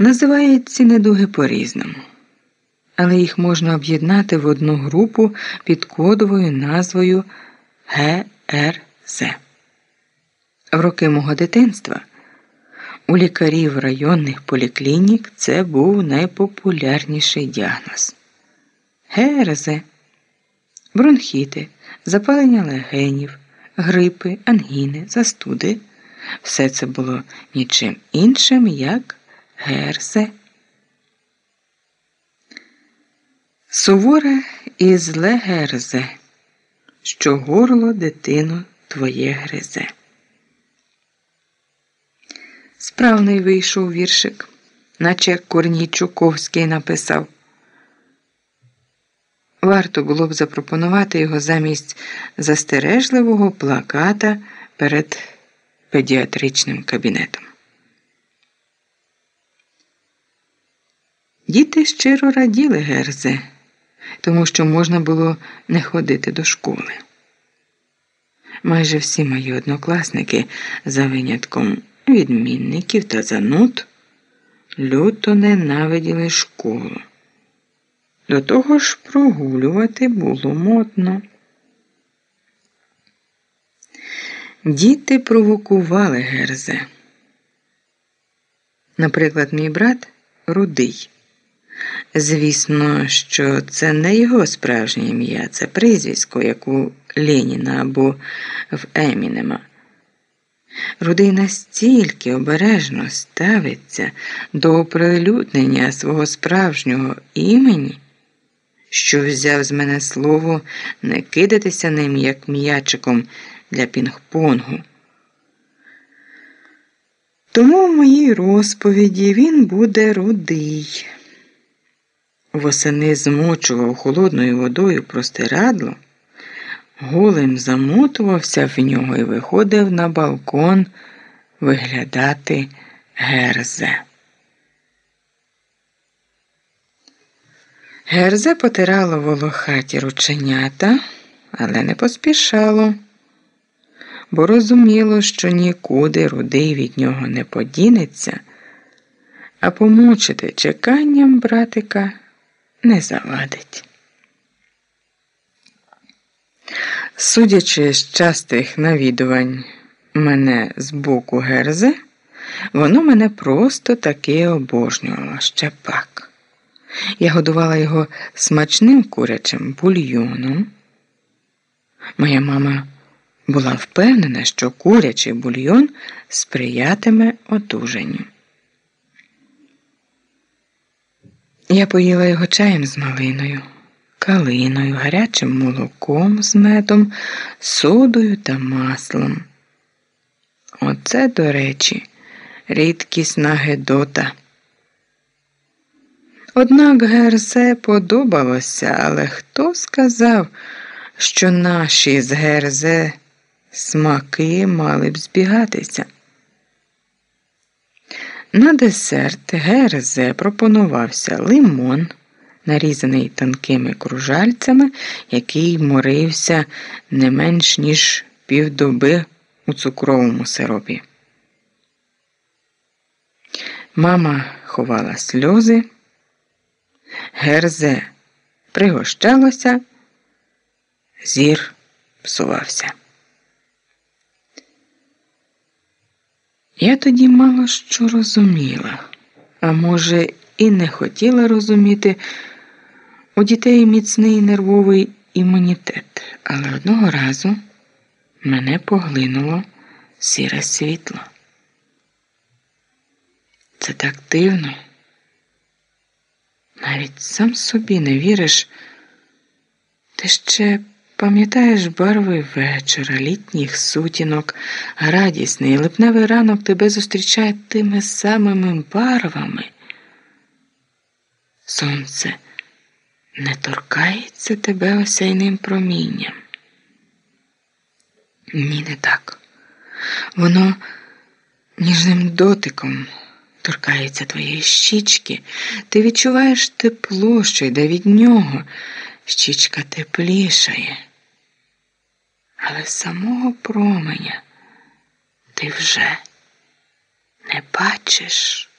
Називають ці недуги по-різному, але їх можна об'єднати в одну групу під кодовою назвою ГРЗ. В роки мого дитинства у лікарів районних поліклінік це був найпопулярніший діагноз. ГРЗ, бронхіти, запалення легенів, грипи, ангіни, застуди. Все це було нічим іншим, як ГРЗ. Суворе і зле ГРЗ, що горло дитину твоє гризе. Справний вийшов віршик, наче Корній Чуковський написав. Варто було б запропонувати його замість застережливого плаката перед педіатричним кабінетом. Діти щиро раділи Герзе, тому що можна було не ходити до школи. Майже всі мої однокласники, за винятком відмінників та зануд, люто ненавиділи школу. До того ж прогулювати було модно. Діти провокували Герзе. Наприклад, мій брат рудий. Звісно, що це не його справжнє ім'я, це прізвисько, як у Леніна або в Емінема. Рудий настільки обережно ставиться до оприлюднення свого справжнього імені, що взяв з мене слово не кидатися ним як м'ячиком для пінг-понгу. Тому в моїй розповіді він буде рудий. Восени змочував холодною водою простирадло, голим замотувався в нього і виходив на балкон виглядати герзе. Герзе потирало волохаті рученята, але не поспішало бо розуміло, що нікуди рудий від нього не подінеться, а помучити чеканням братика не завадить. Судячи з частих навідувань мене з боку герзи, воно мене просто таки обожнювало ще пак. Я годувала його смачним курячим бульйоном. Моя мама була впевнена, що курячий бульйон сприятиме одужанню. Я поїла його чаєм з малиною, калиною, гарячим молоком з медом, содою та маслом. Оце, до речі, рідкісна гедота. Однак Герзе подобалося, але хто сказав, що наші з Герзе смаки мали б збігатися. На десерт Герзе пропонувався лимон, нарізаний тонкими кружальцями, який морився не менш ніж півдоби у цукровому сиропі. Мама ховала сльози, Герзе пригощалося, зір псувався. Я тоді мало що розуміла, а може, і не хотіла розуміти у дітей міцний нервовий імунітет, але одного разу мене поглинуло сіре світло. Це так дивно. Навіть сам собі не віриш, ти ще Пам'ятаєш барви вечора, літніх сутінок, радісний липневий ранок тебе зустрічає тими самими барвами. Сонце не торкається тебе осяйним промінням. Ні, не так. Воно ніжним дотиком торкається твоєї щічки, ти відчуваєш тепло, що йде від нього, щічка теплішає але самого променя ти вже не бачиш.